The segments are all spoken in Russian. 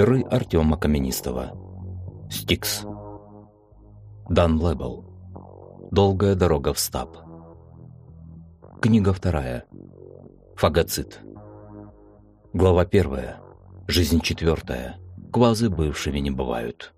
Миры Артема Каменистого. Стикс. Дан Лэбл. Долгая дорога в стаб. Книга вторая. Фагоцит. Глава первая. Жизнь четвертая. Квазы бывшими не бывают.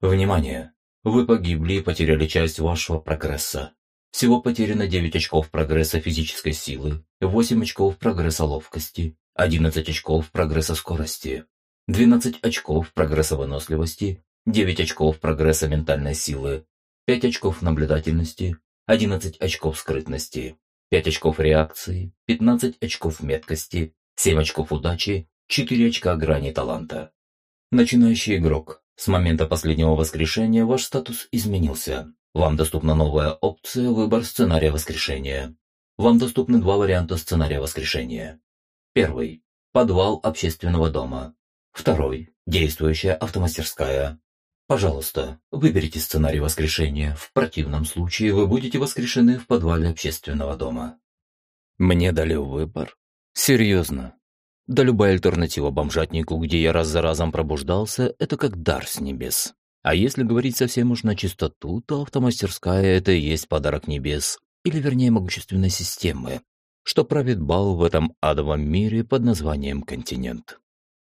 Внимание! Вы погибли и потеряли часть вашего прогресса. Всего потеряно 9 очков прогресса физической силы, 8 очков прогресса ловкости, 11 очков прогресса скорости, 12 очков прогресса выносливости, 9 очков прогресса ментальной силы, 5 очков наблюдательности, 11 очков скрытности, 5 очков реакции, 15 очков меткости, 7 очков удачи, 4 очка грани таланта. Начинающий игрок. С момента последнего воскрешения ваш статус изменился. Вам доступна новая опция «Выбор сценария воскрешения». Вам доступны два варианта сценария воскрешения. Первый. Подвал общественного дома. Второй. Действующая автомастерская. Пожалуйста, выберите сценарий воскрешения. В противном случае вы будете воскрешены в подвале общественного дома. Мне дали выбор. Серьезно. Да любая альтернатива бомжатнику, где я раз за разом пробуждался, это как дар с небес. А если говорить совсем уж на чистоту, то автомастерская – это и есть подарок небес, или вернее могущественной системы, что правит бал в этом адовом мире под названием «Континент».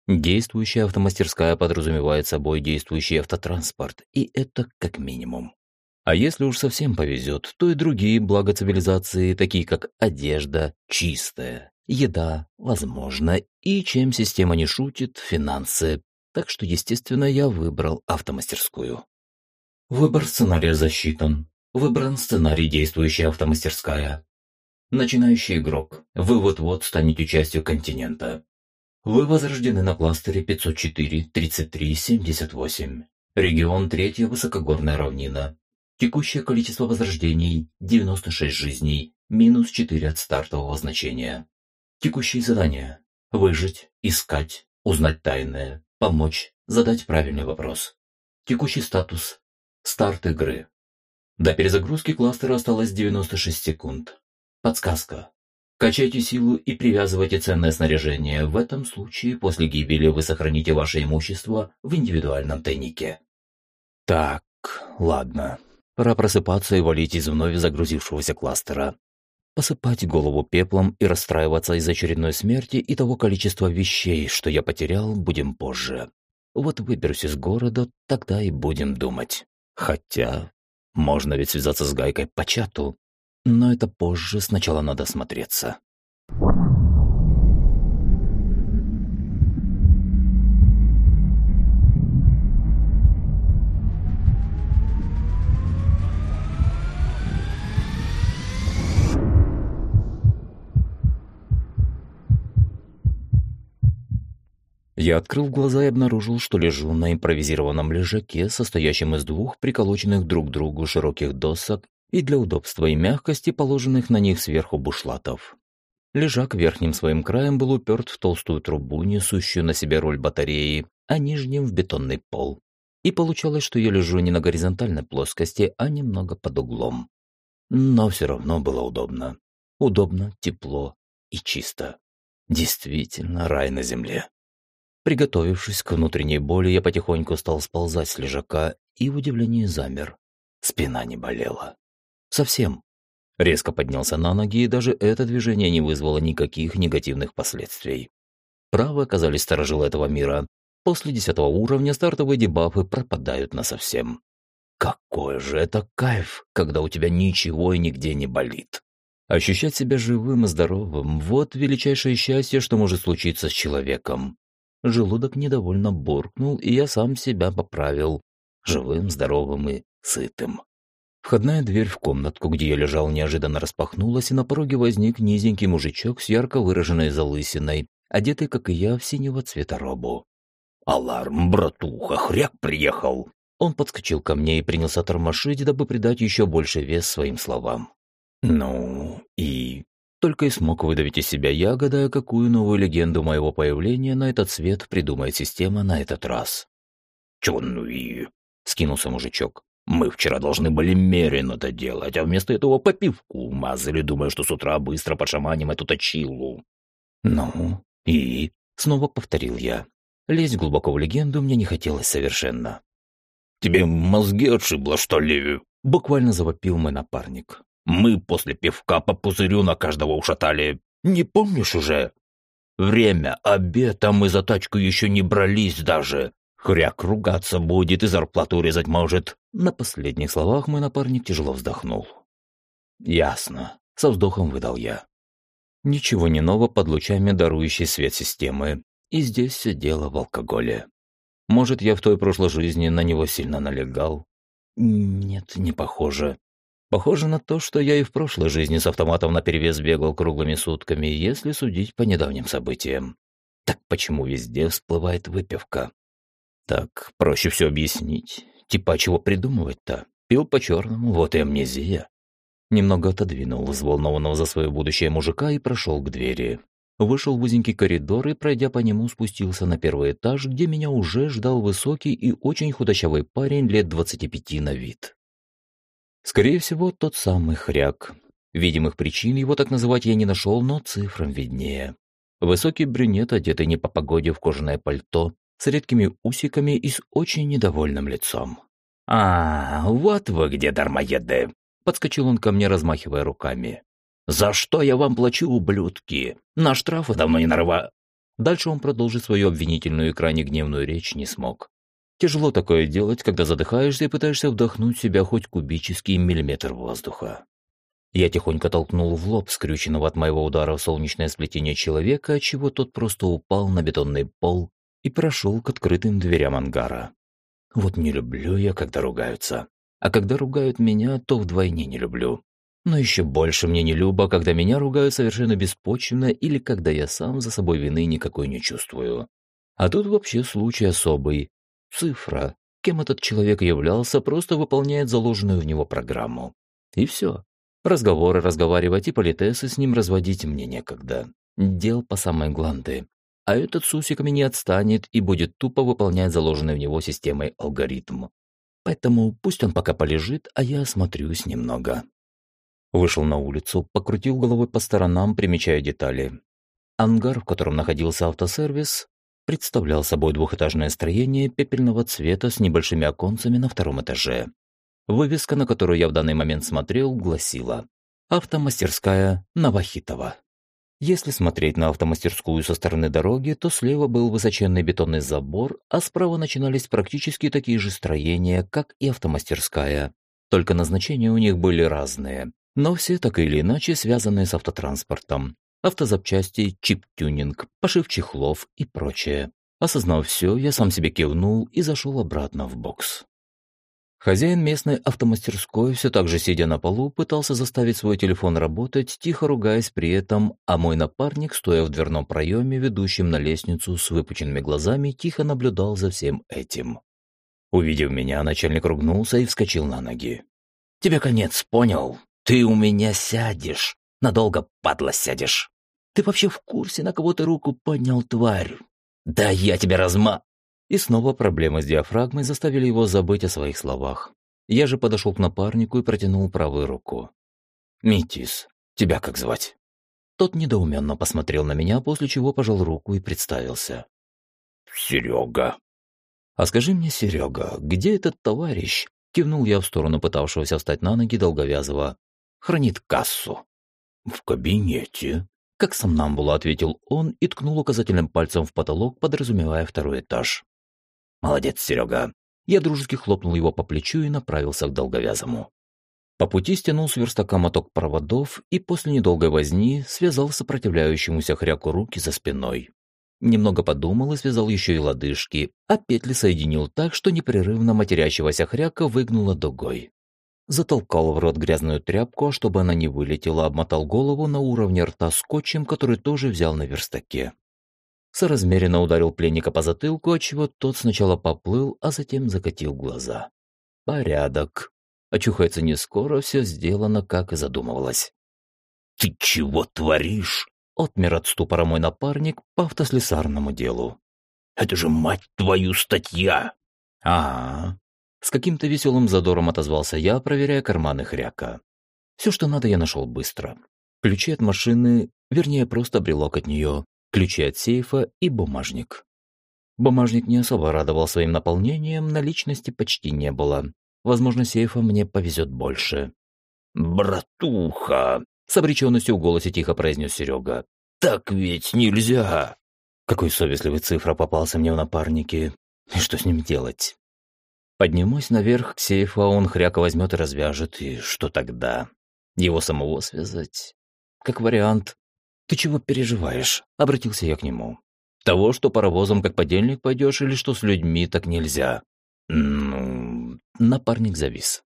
Действующая автомастерская подразумевает собой действующий автотранспорт, и это как минимум. А если уж совсем повезет, то и другие блага цивилизации, такие как одежда, чистая, еда, возможно, и чем система не шутит, финансы. Так что, естественно, я выбрал автомастерскую. Выбор сценария засчитан. Выбран сценарий действующая автомастерская. Начинающий игрок. Вы вот-вот станете частью континента. Вы возрождены на кластере 504-33-78. Регион третья высокогорная равнина. Текущее количество возрождений – 96 жизней, минус 4 от стартового значения. Текущие задания – выжить, искать, узнать тайное, помочь, задать правильный вопрос. Текущий статус – старт игры. До перезагрузки кластера осталось 96 секунд. Подсказка. Качайте силу и привязывайте ценное снаряжение. В этом случае после гибели вы сохраните ваше имущество в индивидуальном тайнике. Так, ладно. Пора просыпаться и валить из вновь загрузившегося кластера. Посыпать голову пеплом и расстраиваться из очередной смерти и того количества вещей, что я потерял, будем позже. Вот выберусь из города, тогда и будем думать. Хотя, можно ведь связаться с Гайкой по чату. Но это позже, сначала надо смотреться. Я открыл глаза и обнаружил, что лежу на импровизированном лежаке, состоящем из двух приколоченных друг к другу широких досок и для удобства и мягкости положенных на них сверху бушлатов. Лежак верхним своим краем был уперт в толстую трубу, несущую на себе роль батареи, а нижним в бетонный пол. И получалось, что я лежу не на горизонтальной плоскости, а немного под углом. Но все равно было удобно. Удобно, тепло и чисто. Действительно, рай на земле. Приготовившись к внутренней боли, я потихоньку стал сползать с лежака и в удивлении замер. Спина не болела. Совсем. Резко поднялся на ноги, и даже это движение не вызвало никаких негативных последствий. Правы оказались сторожилы этого мира. После десятого уровня стартовые дебафы пропадают насовсем. Какой же это кайф, когда у тебя ничего и нигде не болит. Ощущать себя живым и здоровым – вот величайшее счастье, что может случиться с человеком. Желудок недовольно буркнул, и я сам себя поправил. Живым, здоровым и сытым. Входная дверь в комнатку, где я лежал, неожиданно распахнулась, и на пороге возник низенький мужичок с ярко выраженной залысиной, одетый, как и я, в синего цвета робу. «Аларм, братуха, хряк приехал!» Он подскочил ко мне и принялся тормошить, дабы придать еще больше вес своим словам. «Ну, и...» Только и смог выдавить из себя я, гадая, какую новую легенду моего появления на этот свет придумает система на этот раз. «Чё ну и...» — скинулся мужичок. Мы вчера должны были меренно это делать, а вместо этого по пивку мазали, думая, что с утра быстро подшаманим эту точилу. Ну, и... Снова повторил я. Лезть глубоко в легенду мне не хотелось совершенно. «Тебе мозги отшибло, что ли?» — буквально завопил мой напарник. «Мы после пивка по пузырю на каждого ушатали. Не помнишь уже? Время, обед, а мы за тачку еще не брались даже. Хряк ругаться будет и зарплату урезать может». На последних словах мой напарник тяжело вздохнул. «Ясно», — со вздохом выдал я. Ничего не ново под лучами дарующей свет системы. И здесь все дело в алкоголе. Может, я в той прошлой жизни на него сильно налегал? Нет, не похоже. Похоже на то, что я и в прошлой жизни с автоматом наперевес бегал круглыми сутками, если судить по недавним событиям. Так почему везде всплывает выпивка? Так, проще все объяснить. Типа, чего придумывать-то? Пил по-черному, вот и амнезия. Немного отодвинул взволнованного за свое будущее мужика и прошел к двери. Вышел в узенький коридор и, пройдя по нему, спустился на первый этаж, где меня уже ждал высокий и очень худощавый парень лет 25 на вид. Скорее всего, тот самый хряк. Видимых причин его так называть я не нашел, но цифрам виднее. Высокий брюнет, одетый не по погоде в кожаное пальто, с редкими усиками и с очень недовольным лицом. «А, вот вы где, дармоеды!» Подскочил он ко мне, размахивая руками. «За что я вам плачу, ублюдки? На штрафы давно не нарва...» Дальше он продолжить свою обвинительную и крайне гневную речь не смог. Тяжело такое делать, когда задыхаешься и пытаешься вдохнуть в себя хоть кубический миллиметр воздуха. Я тихонько толкнул в лоб скрюченного от моего удара в солнечное сплетение человека, отчего тот просто упал на бетонный пол и прошел к открытым дверям ангара. Вот не люблю я, когда ругаются. А когда ругают меня, то вдвойне не люблю. Но еще больше мне не любо, когда меня ругают совершенно беспочвенно или когда я сам за собой вины никакой не чувствую. А тут вообще случай особый. Цифра. Кем этот человек являлся, просто выполняет заложенную в него программу. И все. Разговоры разговаривать и политесы с ним разводить мне некогда. Дел по самой гланды. А этот с не отстанет и будет тупо выполнять заложенный в него системой алгоритм. Поэтому пусть он пока полежит, а я осмотрюсь немного. Вышел на улицу, покрутил головой по сторонам, примечая детали. Ангар, в котором находился автосервис, представлял собой двухэтажное строение пепельного цвета с небольшими оконцами на втором этаже. Вывеска, на которую я в данный момент смотрел, гласила «Автомастерская Новохитова». Если смотреть на автомастерскую со стороны дороги, то слева был высоченный бетонный забор, а справа начинались практически такие же строения, как и автомастерская. Только назначения у них были разные, но все так или иначе связанные с автотранспортом. Автозапчасти, чип-тюнинг, пошив чехлов и прочее. Осознав все, я сам себе кивнул и зашел обратно в бокс. Хозяин местной автомастерской, все так же сидя на полу, пытался заставить свой телефон работать, тихо ругаясь при этом, а мой напарник, стоя в дверном проеме, ведущем на лестницу с выпученными глазами, тихо наблюдал за всем этим. Увидев меня, начальник ругнулся и вскочил на ноги. «Тебе конец, понял? Ты у меня сядешь. Надолго, падла, сядешь. Ты вообще в курсе, на кого ты руку поднял, тварь? Да я тебя разма...» И снова проблемы с диафрагмой заставили его забыть о своих словах. Я же подошел к напарнику и протянул правую руку. «Митис, тебя как звать?» Тот недоуменно посмотрел на меня, после чего пожал руку и представился. «Серега». «А скажи мне, Серега, где этот товарищ?» Кивнул я в сторону пытавшегося встать на ноги Долговязова. «Хранит кассу». «В кабинете», — как сам нам было ответил он и ткнул указательным пальцем в потолок, подразумевая второй этаж. «Молодец, Серега!» Я дружески хлопнул его по плечу и направился к долговязому. По пути стянул с верстака моток проводов и после недолгой возни связал сопротивляющемуся хряку руки за спиной. Немного подумал и связал еще и лодыжки, а петли соединил так, что непрерывно матерящегося хряка выгнуло дугой. Затолкал в рот грязную тряпку, а чтобы она не вылетела, обмотал голову на уровне рта скотчем, который тоже взял на верстаке соразмеренно ударил пленника по затылку, отчего тот сначала поплыл, а затем закатил глаза. Порядок. Очухается не скоро, все сделано, как и задумывалось. «Ты чего творишь?» Отмер от ступора мой напарник по автослесарному делу. «Это же, мать твою, статья!» «А-а-а!» С каким-то веселым задором отозвался я, проверяя карманы хряка. Все, что надо, я нашел быстро. Ключи от машины, вернее, просто брелок от нее, ключи от сейфа и бумажник. Бумажник не особо радовал своим наполнением, наличности почти не было. Возможно, сейфа мне повезет больше. «Братуха!» — с обреченностью в голосе тихо произнес Серега. «Так ведь нельзя!» Какой совестливый цифра попался мне в напарнике. И что с ним делать? Поднимусь наверх к сейфу, а он хряка возьмет и развяжет. И что тогда? Его самого связать? Как вариант. «Ты чего переживаешь?» — обратился я к нему. «Того, что паровозом как подельник пойдешь, или что с людьми так нельзя?» «Ну...» Напарник завис.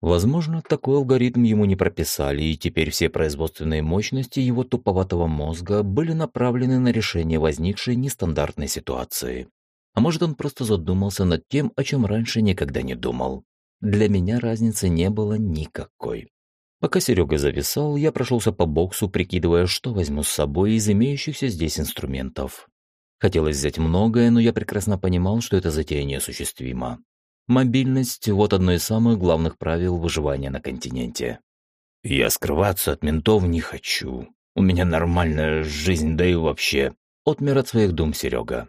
Возможно, такой алгоритм ему не прописали, и теперь все производственные мощности его туповатого мозга были направлены на решение возникшей нестандартной ситуации. А может, он просто задумался над тем, о чем раньше никогда не думал. Для меня разницы не было никакой. Пока Серега зависал, я прошелся по боксу, прикидывая, что возьму с собой из имеющихся здесь инструментов. Хотелось взять многое, но я прекрасно понимал, что эта затея неосуществима. Мобильность – вот одно из самых главных правил выживания на континенте. «Я скрываться от ментов не хочу. У меня нормальная жизнь, да и вообще...» Отмер от своих дум Серега.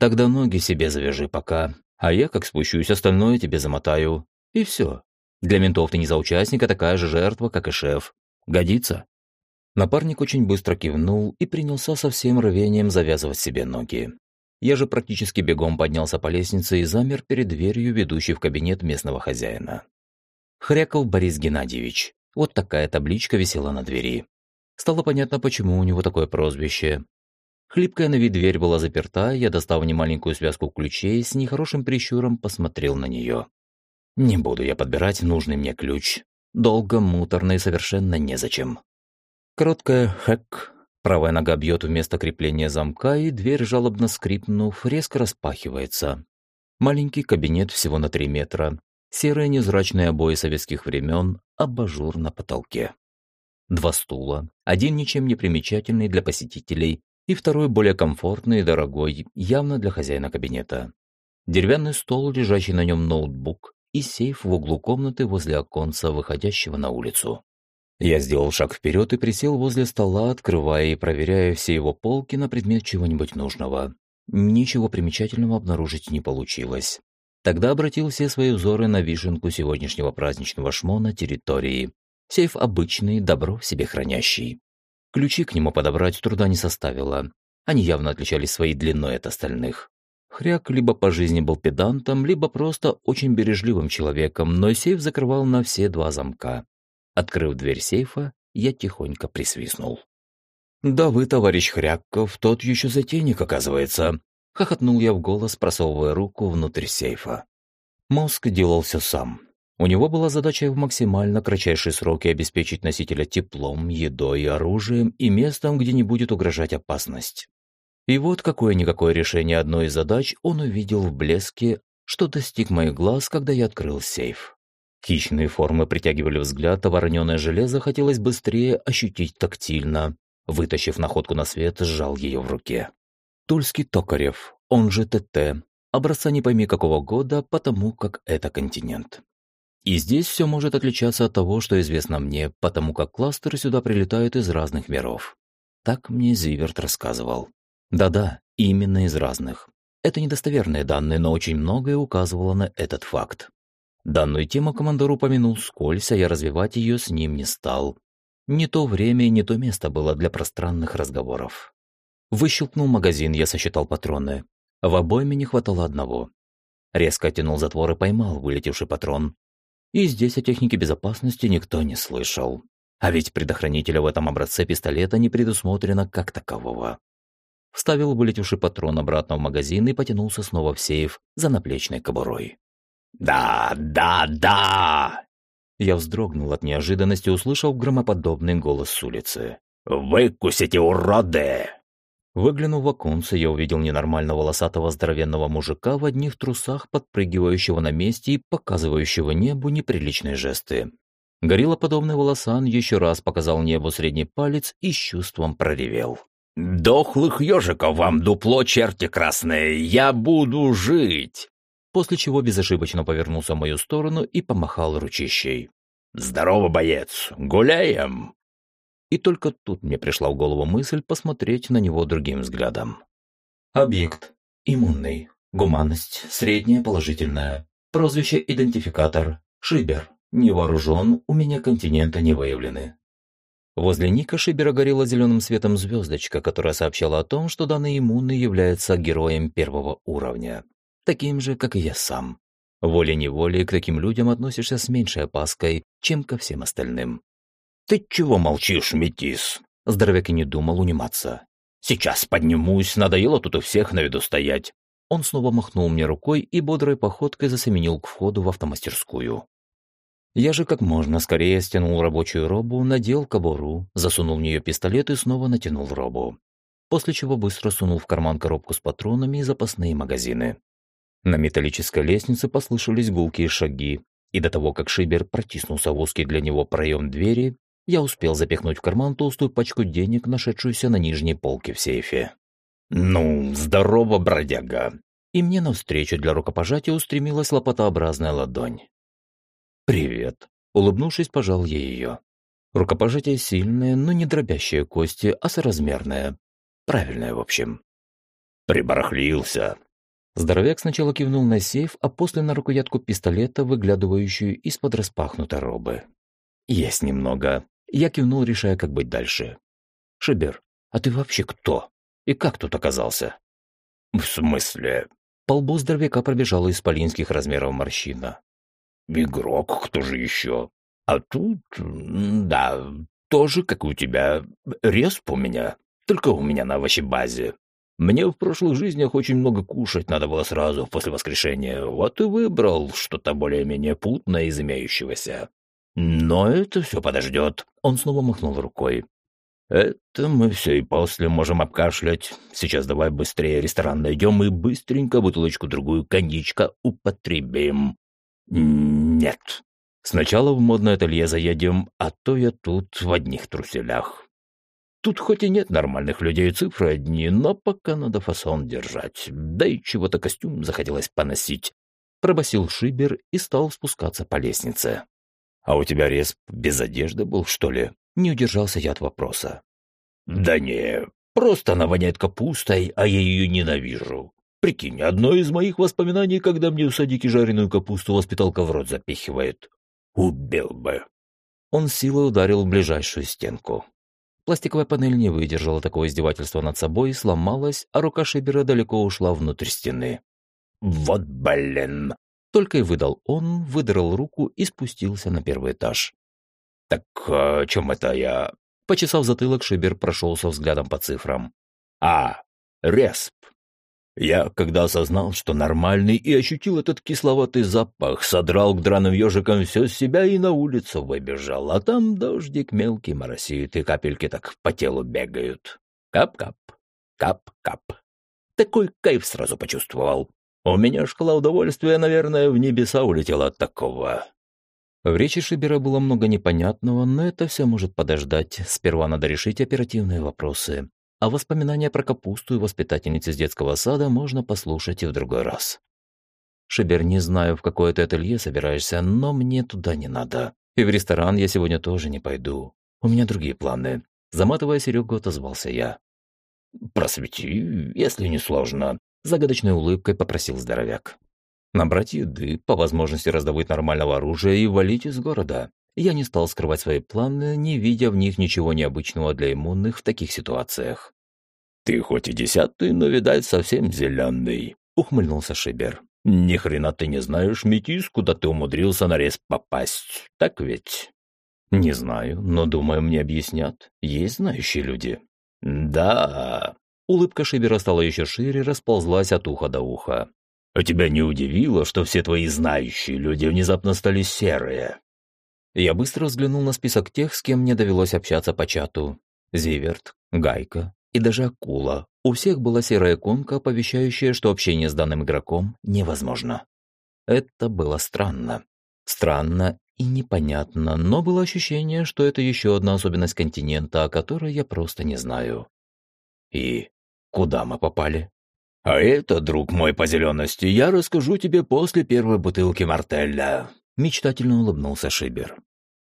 «Тогда ноги себе завяжи пока, а я, как спущусь, остальное тебе замотаю. И все. Для ментов ты не за участника такая же жертва, как и шеф. Годится?» Напарник очень быстро кивнул и принялся со всем рвением завязывать себе ноги. Я же практически бегом поднялся по лестнице и замер перед дверью, ведущей в кабинет местного хозяина. Хряков Борис Геннадьевич. Вот такая табличка висела на двери. Стало понятно, почему у него такое прозвище. Хлипкая на вид дверь была заперта, я достал немаленькую связку ключей, с нехорошим прищуром посмотрел на нее. Не буду я подбирать нужный мне ключ. Долго, муторно и совершенно незачем. Короткая «хэк», правая нога бьет вместо крепления замка, и дверь, жалобно скрипнув, резко распахивается. Маленький кабинет всего на три метра, серые незрачные обои советских времен, абажур на потолке. Два стула, один ничем не примечательный для посетителей, и второй более комфортный и дорогой, явно для хозяина кабинета. Деревянный стол, лежащий на нем ноутбук, и сейф в углу комнаты возле оконца, выходящего на улицу. Я сделал шаг вперед и присел возле стола, открывая и проверяя все его полки на предмет чего-нибудь нужного. Ничего примечательного обнаружить не получилось. Тогда обратил все свои взоры на вишенку сегодняшнего праздничного шмо на территории. Сейф обычный, добро в себе хранящий. Ключи к нему подобрать труда не составило. Они явно отличались своей длиной от остальных. Хряк либо по жизни был педантом, либо просто очень бережливым человеком, но сейф закрывал на все два замка. Открыв дверь сейфа, я тихонько присвистнул. «Да вы, товарищ Хряков, тот еще затейник, оказывается», — хохотнул я в голос, просовывая руку внутрь сейфа. Мозг делал все сам. У него была задача в максимально кратчайшие сроки обеспечить носителя теплом, едой, оружием и местом, где не будет угрожать опасность. И вот какое-никакое решение одной из задач он увидел в блеске, что достиг моих глаз, когда я открыл сейф. Хищные формы притягивали взгляд, а вороненое железо хотелось быстрее ощутить тактильно. Вытащив находку на свет, сжал ее в руке. Тульский Токарев, он же ТТ, образца не пойми какого года, потому как это континент. И здесь все может отличаться от того, что известно мне, потому как кластеры сюда прилетают из разных миров. Так мне Зиверт рассказывал. Да-да, именно из разных. Это недостоверные данные, но очень многое указывало на этот факт. Данную тему командор упомянул скользь, а я развивать ее с ним не стал. Не то время и не то место было для пространных разговоров. Выщелкнул магазин, я сосчитал патроны. В обойме не хватало одного. Резко оттянул затвор и поймал вылетевший патрон. И здесь о технике безопасности никто не слышал. А ведь предохранителя в этом образце пистолета не предусмотрено как такового вставил вылетевший патрон обратно в магазин и потянулся снова в сейф за наплечной кобурой. «Да, да, да!» Я вздрогнул от неожиданности, услышав громоподобный голос с улицы. «Выкусите, уроды!» Выглянув в оконце, я увидел ненормально волосатого здоровенного мужика в одних трусах, подпрыгивающего на месте и показывающего небу неприличные жесты. Гориллоподобный волосан еще раз показал небу средний палец и с чувством проревел. «Дохлых ежиков вам дупло, черти красные! Я буду жить!» После чего безошибочно повернулся в мою сторону и помахал ручищей. «Здорово, боец! Гуляем!» И только тут мне пришла в голову мысль посмотреть на него другим взглядом. Объект. Иммунный. Гуманность. Средняя положительная. Прозвище «Идентификатор». Шибер. Не вооружен, у меня континента не выявлены. Возле Ника Шибера горела зеленым светом звездочка, которая сообщала о том, что данный иммунный является героем первого уровня. Таким же, как и я сам. Волей-неволей к таким людям относишься с меньшей опаской, чем ко всем остальным. «Ты чего молчишь, метис?» Здоровяк и не думал униматься. «Сейчас поднимусь, надоело тут у всех на виду стоять». Он снова махнул мне рукой и бодрой походкой засеменил к входу в автомастерскую. Я же как можно скорее стянул рабочую робу, надел кобуру, засунул в нее пистолет и снова натянул робу. После чего быстро сунул в карман коробку с патронами и запасные магазины. На металлической лестнице послышались гулкие шаги, и до того, как Шибер протиснулся в узкий для него проем двери, я успел запихнуть в карман толстую пачку денег, нашедшуюся на нижней полке в сейфе. «Ну, здорово, бродяга!» И мне навстречу для рукопожатия устремилась лопатообразная ладонь. «Привет!» — улыбнувшись, пожал я ее. Рукопожатие сильное, но не дробящее кости, а соразмерное. Правильное, в общем. «Прибарахлился!» Здоровяк сначала кивнул на сейф, а после на рукоятку пистолета, выглядывающую из-под распахнутой робы. «Есть немного», я кивнул, решая, как быть дальше. «Шибер, а ты вообще кто? И как тут оказался?» «В смысле?» По лбу здоровяка пробежала исполинских размеров морщина. «Игрок, кто же еще? А тут, да, тоже, как у тебя, респ у меня, только у меня на овощебазе. Мне в прошлых жизнях очень много кушать надо было сразу после воскрешения, вот и выбрал что-то более-менее путное из имеющегося. Но это все подождет. Он снова махнул рукой. Это мы все и после можем обкашлять. Сейчас давай быстрее ресторан найдем и быстренько бутылочку-другую коньячка употребим. Нет. Сначала в модное ателье заедем, а то я тут в одних труселях. Тут хоть и нет нормальных людей, цифры одни, но пока надо фасон держать. Да и чего-то костюм захотелось поносить. Пробасил Шибер и стал спускаться по лестнице. «А у тебя респ без одежды был, что ли?» Не удержался я от вопроса. «Да не, просто она воняет капустой, а я ее ненавижу. Прикинь, одно из моих воспоминаний, когда мне в садике жареную капусту воспиталка в рот запихивает. Убил бы». Он силой ударил в ближайшую стенку. Пластиковая панель не выдержала такого издевательства над собой, сломалась, а рука Шибера далеко ушла внутрь стены. «Вот блин!» Только и выдал он, выдрал руку и спустился на первый этаж. «Так о чем это я?» Почесав затылок, Шибер прошелся взглядом по цифрам. «А, респ. Я, когда осознал, что нормальный, и ощутил этот кисловатый запах, содрал к драным ежикам все с себя и на улицу выбежал, а там дождик мелкий моросит, и капельки так по телу бегают. Кап-кап, кап-кап. Такой кайф сразу почувствовал. У меня шкала удовольствия, наверное, в небеса улетела от такого. В речи Шибера было много непонятного, но это все может подождать. Сперва надо решить оперативные вопросы. А воспоминания про капусту и воспитательницы из детского сада можно послушать и в другой раз. Шибер, не знаю, в какое ты ателье собираешься, но мне туда не надо. И в ресторан я сегодня тоже не пойду. У меня другие планы. Заматывая Серегу, отозвался я. «Просвети, если не сложно», загадочной улыбкой попросил здоровяк. Набрать еды, по возможности раздобыть нормального оружия и валить из города. Я не стал скрывать свои планы, не видя в них ничего необычного для иммунных в таких ситуациях. «Ты хоть и десятый, но, видать, совсем зеленый», — ухмыльнулся Шибер. «Ни хрена ты не знаешь, метис, куда ты умудрился на рез попасть, так ведь?» «Не знаю, но, думаю, мне объяснят. Есть знающие люди». «Да, Улыбка Шибера стала еще шире, расползлась от уха до уха. «А тебя не удивило, что все твои знающие люди внезапно стали серые?» Я быстро взглянул на список тех, с кем мне довелось общаться по чату. Зиверт, Гайка и даже Акула. У всех была серая иконка, оповещающая, что общение с данным игроком невозможно. Это было странно. Странно и непонятно, но было ощущение, что это еще одна особенность континента, о которой я просто не знаю. И Куда мы попали? А это, друг мой по зелености, я расскажу тебе после первой бутылки мартелля. Мечтательно улыбнулся Шибер.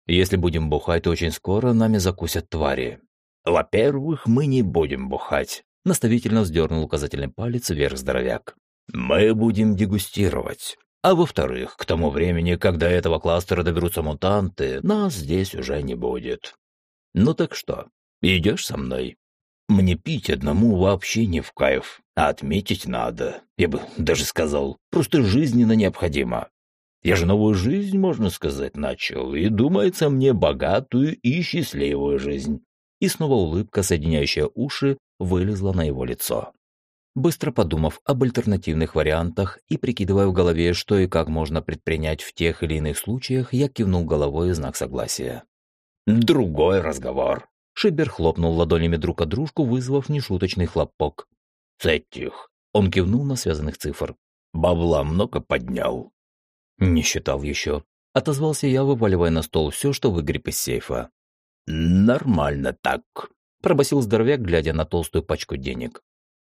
Если будем бухать, очень скоро нами закусят твари. Во-первых, мы не будем бухать. Наставительно вздернул указательный палец вверх здоровяк. «Мы будем дегустировать. А во-вторых, к тому времени, когда этого кластера доберутся мутанты, нас здесь уже не будет. Ну так что, идешь со мной? Мне пить одному вообще не в кайф, а отметить надо. Я бы даже сказал, просто жизненно необходимо. Я же новую жизнь, можно сказать, начал, и думается мне богатую и счастливую жизнь. И снова улыбка, соединяющая уши, вылезла на его лицо. Быстро подумав об альтернативных вариантах и прикидывая в голове, что и как можно предпринять в тех или иных случаях, я кивнул головой в знак согласия. «Другой разговор», Шибер хлопнул ладонями друг о дружку, вызвав нешуточный хлопок. «С этих!» Он кивнул на связанных цифр. «Бабла много поднял». «Не считал еще». Отозвался я, вываливая на стол все, что выгреб из сейфа. «Нормально так», – пробасил здоровяк, глядя на толстую пачку денег.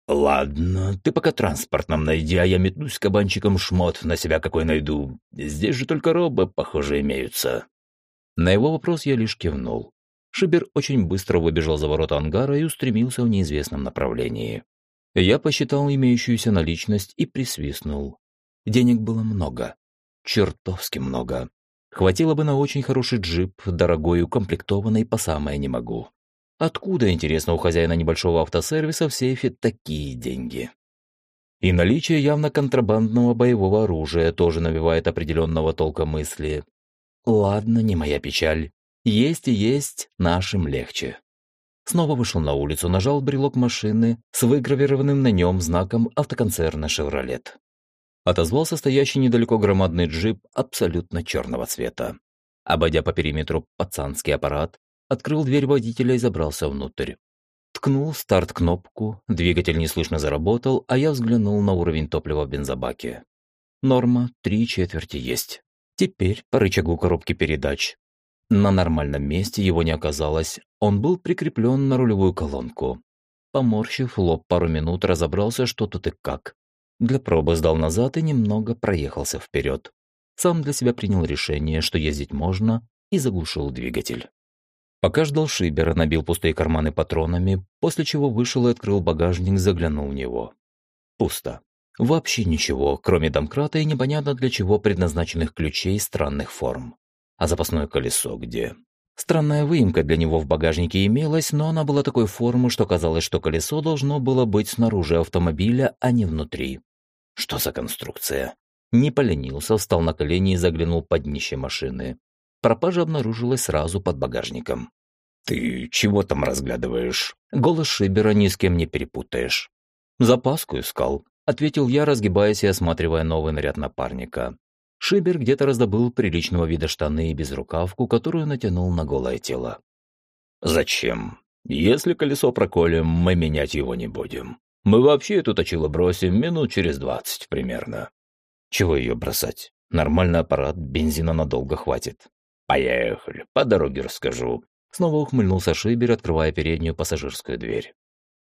«Ладно, ты пока транспорт нам найди, а я метнусь кабанчиком шмот на себя какой найду. Здесь же только робы, похоже, имеются». На его вопрос я лишь кивнул. Шибер очень быстро выбежал за ворота ангара и устремился в неизвестном направлении. Я посчитал имеющуюся наличность и присвистнул. Денег было много. Чертовски много. Хватило бы на очень хороший джип, дорогой укомплектованный по самое не могу. Откуда, интересно, у хозяина небольшого автосервиса в сейфе такие деньги? И наличие явно контрабандного боевого оружия тоже навевает определенного толка мысли. Ладно, не моя печаль. Есть и есть, нашим легче. Снова вышел на улицу, нажал брелок машины с выгравированным на нем знаком автоконцерна «Шевролет». Отозвался стоящий недалеко громадный джип абсолютно черного цвета. Обойдя по периметру пацанский аппарат, открыл дверь водителя и забрался внутрь. Ткнул старт-кнопку, двигатель неслышно заработал, а я взглянул на уровень топлива в бензобаке. Норма три четверти есть. Теперь по рычагу коробки передач. На нормальном месте его не оказалось, он был прикреплен на рулевую колонку. Поморщив лоб пару минут, разобрался, что тут и как. Для пробы сдал назад и немного проехался вперед. Сам для себя принял решение, что ездить можно, и заглушил двигатель. Пока ждал Шибера, набил пустые карманы патронами, после чего вышел и открыл багажник, заглянул в него. Пусто. Вообще ничего, кроме домкрата и непонятно для чего предназначенных ключей странных форм. А запасное колесо где? Странная выемка для него в багажнике имелась, но она была такой формы, что казалось, что колесо должно было быть снаружи автомобиля, а не внутри. Что за конструкция? Не поленился, встал на колени и заглянул под днище машины. Пропажа обнаружилась сразу под багажником. «Ты чего там разглядываешь?» Голос Шибера ни с кем не перепутаешь. «Запаску искал», — ответил я, разгибаясь и осматривая новый наряд напарника. Шибер где-то раздобыл приличного вида штаны и безрукавку, которую натянул на голое тело. «Зачем? Если колесо проколем, мы менять его не будем. Мы вообще эту точило бросим минут через двадцать примерно». «Чего ее бросать? Нормальный аппарат, бензина надолго хватит». «Поехали, по дороге расскажу». Снова ухмыльнулся Шибер, открывая переднюю пассажирскую дверь.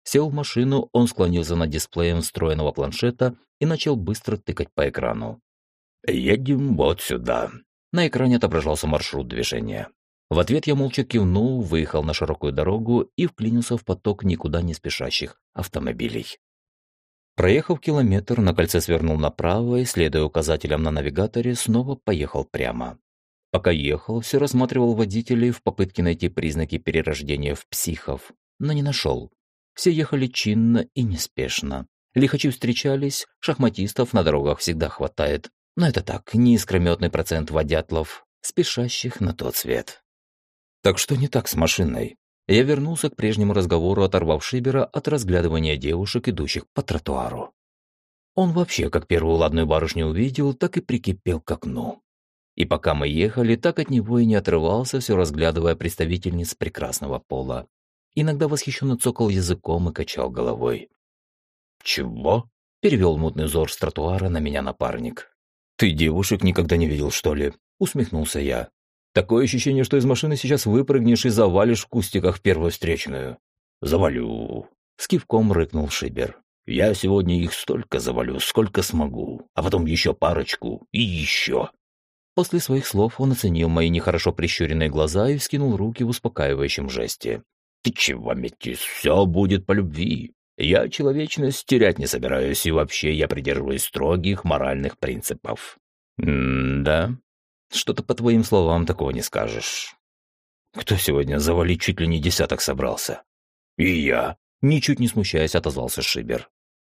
Сел в машину, он склонился над дисплеем встроенного планшета и начал быстро тыкать по экрану. «Едем вот сюда». На экране отображался маршрут движения. В ответ я молча кивнул, выехал на широкую дорогу и вклинился в поток никуда не спешащих автомобилей. Проехав километр, на кольце свернул направо и, следуя указателям на навигаторе, снова поехал прямо. Пока ехал, все рассматривал водителей в попытке найти признаки перерождения в психов, но не нашел. Все ехали чинно и неспешно. Лихачи встречались, шахматистов на дорогах всегда хватает. Но это так, неискрометный процент водятлов, спешащих на тот свет. Так что не так с машиной? Я вернулся к прежнему разговору, оторвав Шибера от разглядывания девушек, идущих по тротуару. Он вообще, как первую ладную барышню увидел, так и прикипел к окну. И пока мы ехали, так от него и не отрывался, все разглядывая представительниц прекрасного пола. Иногда восхищенно цокал языком и качал головой. «Чего?» – перевел мутный взор с тротуара на меня напарник. «Ты девушек никогда не видел, что ли?» – усмехнулся я. «Такое ощущение, что из машины сейчас выпрыгнешь и завалишь в кустиках первую встречную». «Завалю», – с кивком рыкнул Шибер. «Я сегодня их столько завалю, сколько смогу, а потом еще парочку и еще». После своих слов он оценил мои нехорошо прищуренные глаза и вскинул руки в успокаивающем жесте. «Ты чего, Метис, все будет по любви. Я человечность терять не собираюсь, и вообще я придерживаюсь строгих моральных принципов». «М-да? Что-то по твоим словам такого не скажешь. Кто сегодня завалить чуть ли не десяток собрался?» «И я», — ничуть не смущаясь, отозвался Шибер.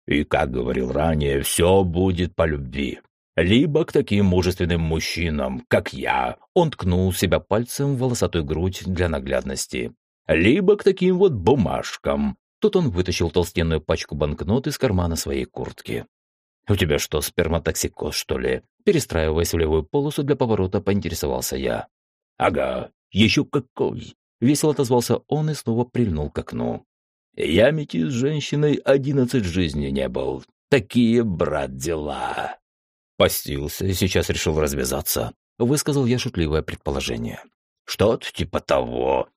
«И, как говорил ранее, все будет по любви. Либо к таким мужественным мужчинам, как я, он ткнул себя пальцем в волосатую грудь для наглядности. Либо к таким вот бумажкам. Тут он вытащил толстенную пачку банкнот из кармана своей куртки. «У тебя что, сперматоксикоз, что ли?» Перестраиваясь в левую полосу для поворота, поинтересовался я. «Ага, еще какой!» Весело отозвался он и снова прильнул к окну. «Я метис с женщиной одиннадцать жизней не был. Такие, брат, дела!» Постился сейчас решил развязаться. Высказал я шутливое предположение. «Что-то типа того.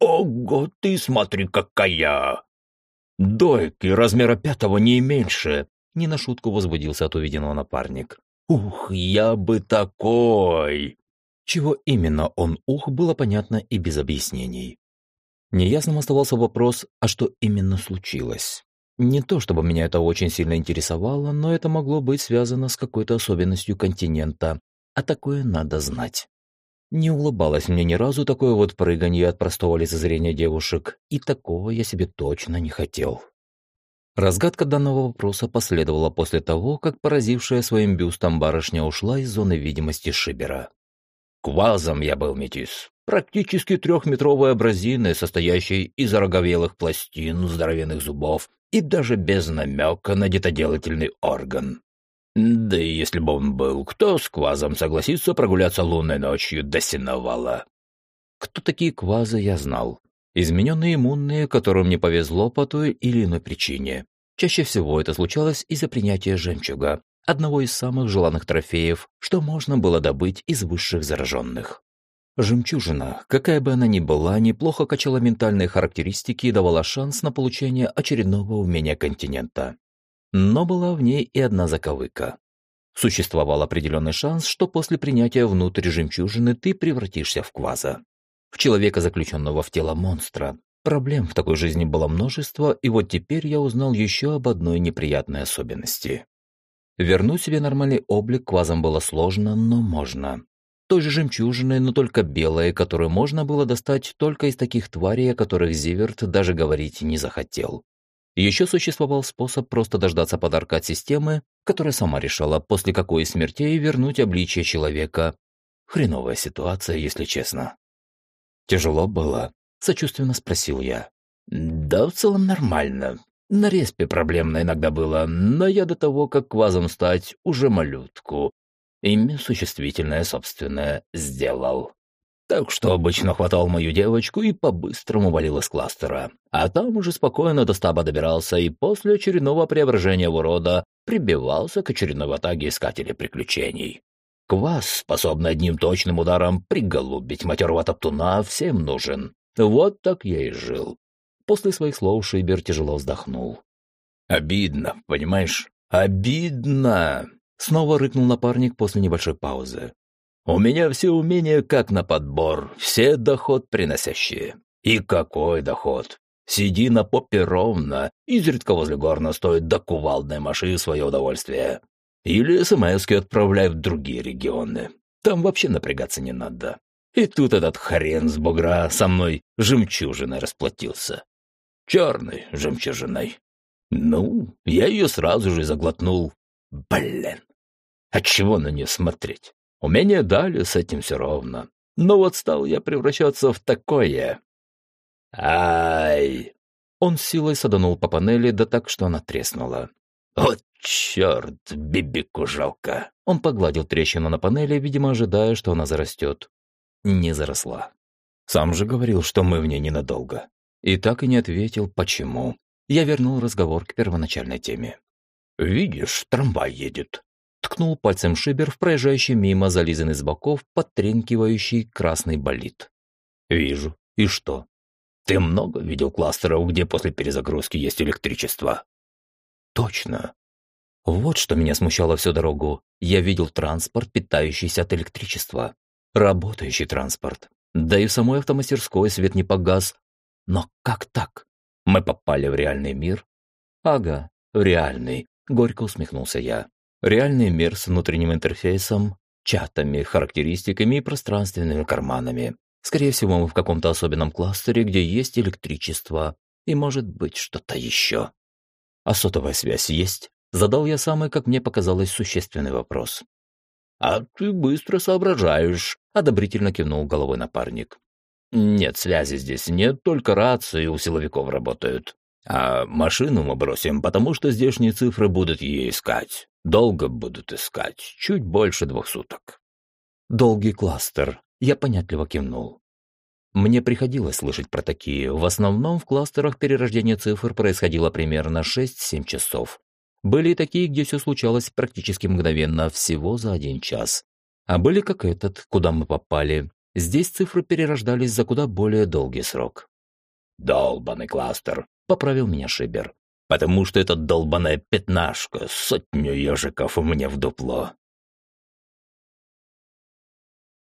Ого, ты смотри, какая!» «Дойки размера пятого не меньше!» Не на шутку возбудился от увиденного напарник. «Ух, я бы такой!» Чего именно он ух, было понятно и без объяснений. Неясным оставался вопрос, а что именно случилось. Не то чтобы меня это очень сильно интересовало, но это могло быть связано с какой-то особенностью континента, а такое надо знать. Не улыбалось мне ни разу такое вот прыганье от простого лицезрения девушек, и такого я себе точно не хотел. Разгадка данного вопроса последовала после того, как поразившая своим бюстом барышня ушла из зоны видимости Шибера. Квазом я был метис. Практически трехметровой абразины, состоящей из ороговелых пластин, здоровенных зубов и даже без намека на детоделательный орган. Да и если бы он был, кто с квазом согласится прогуляться лунной ночью до сеновала? Кто такие квазы, я знал. Измененные иммунные, которым не повезло по той или иной причине. Чаще всего это случалось из-за принятия жемчуга, одного из самых желанных трофеев, что можно было добыть из высших зараженных. Жемчужина, какая бы она ни была, неплохо качала ментальные характеристики и давала шанс на получение очередного умения континента. Но была в ней и одна заковыка. Существовал определенный шанс, что после принятия внутрь жемчужины ты превратишься в кваза. В человека, заключенного в тело монстра. Проблем в такой жизни было множество, и вот теперь я узнал еще об одной неприятной особенности. Вернуть себе нормальный облик квазам было сложно, но можно. Той же жемчужины, но только белой, которую можно было достать только из таких тварей, о которых Зиверт даже говорить не захотел. Еще существовал способ просто дождаться подарка от системы, которая сама решала, после какой смерти вернуть обличие человека. Хреновая ситуация, если честно. «Тяжело было?» – сочувственно спросил я. «Да в целом нормально. На респе проблемно иногда было, но я до того, как квазом стать, уже малютку. Имя существительное собственное сделал. Так что обычно хватал мою девочку и по-быстрому валил из кластера. А там уже спокойно до стаба добирался и после очередного преображения урода прибивался к очередной ватаге искателей приключений. Квас, способный одним точным ударом приголубить матерого топтуна, всем нужен. Вот так я и жил. После своих слов Шибер тяжело вздохнул. «Обидно, понимаешь? Обидно!» Снова рыкнул напарник после небольшой паузы. «У меня все умения как на подбор, все доход приносящие. И какой доход? Сиди на попе ровно, изредка возле горна стоит до кувалдной машины свое удовольствие. Или смс отправляй в другие регионы. Там вообще напрягаться не надо. И тут этот хрен с бугра со мной жемчужиной расплатился черной жемчужиной. Ну, я ее сразу же заглотнул. Блин, отчего на нее смотреть? Умение дали, с этим все ровно. Но вот стал я превращаться в такое. Ай! Он силой саданул по панели, да так, что она треснула. «Вот черт, бибику жалко!» Он погладил трещину на панели, видимо, ожидая, что она зарастет. Не заросла. Сам же говорил, что мы в ней ненадолго. И так и не ответил, почему. Я вернул разговор к первоначальной теме. «Видишь, трамвай едет», — ткнул пальцем Шибер в проезжающий мимо зализанный с боков подтренькивающий красный болид. «Вижу. И что? Ты много видел кластеров, где после перезагрузки есть электричество?» «Точно. Вот что меня смущало всю дорогу. Я видел транспорт, питающийся от электричества. Работающий транспорт. Да и в самой автомастерской свет не погас, но как так? Мы попали в реальный мир? Ага, реальный, горько усмехнулся я. Реальный мир с внутренним интерфейсом, чатами, характеристиками и пространственными карманами. Скорее всего, мы в каком-то особенном кластере, где есть электричество и, может быть, что-то еще. А сотовая связь есть? Задал я самый, как мне показалось, существенный вопрос. «А ты быстро соображаешь», — одобрительно кивнул головой напарник. «Нет, связи здесь нет, только рации у силовиков работают. А машину мы бросим, потому что здешние цифры будут ее искать. Долго будут искать, чуть больше двух суток». «Долгий кластер», — я понятливо кивнул. Мне приходилось слышать про такие. В основном в кластерах перерождение цифр происходило примерно 6-7 часов. Были и такие, где все случалось практически мгновенно, всего за один час. А были как этот, куда мы попали. Здесь цифры перерождались за куда более долгий срок. «Долбанный кластер», — поправил меня Шибер. «Потому что эта долбаная пятнашка, сотню ежиков меня в дупло.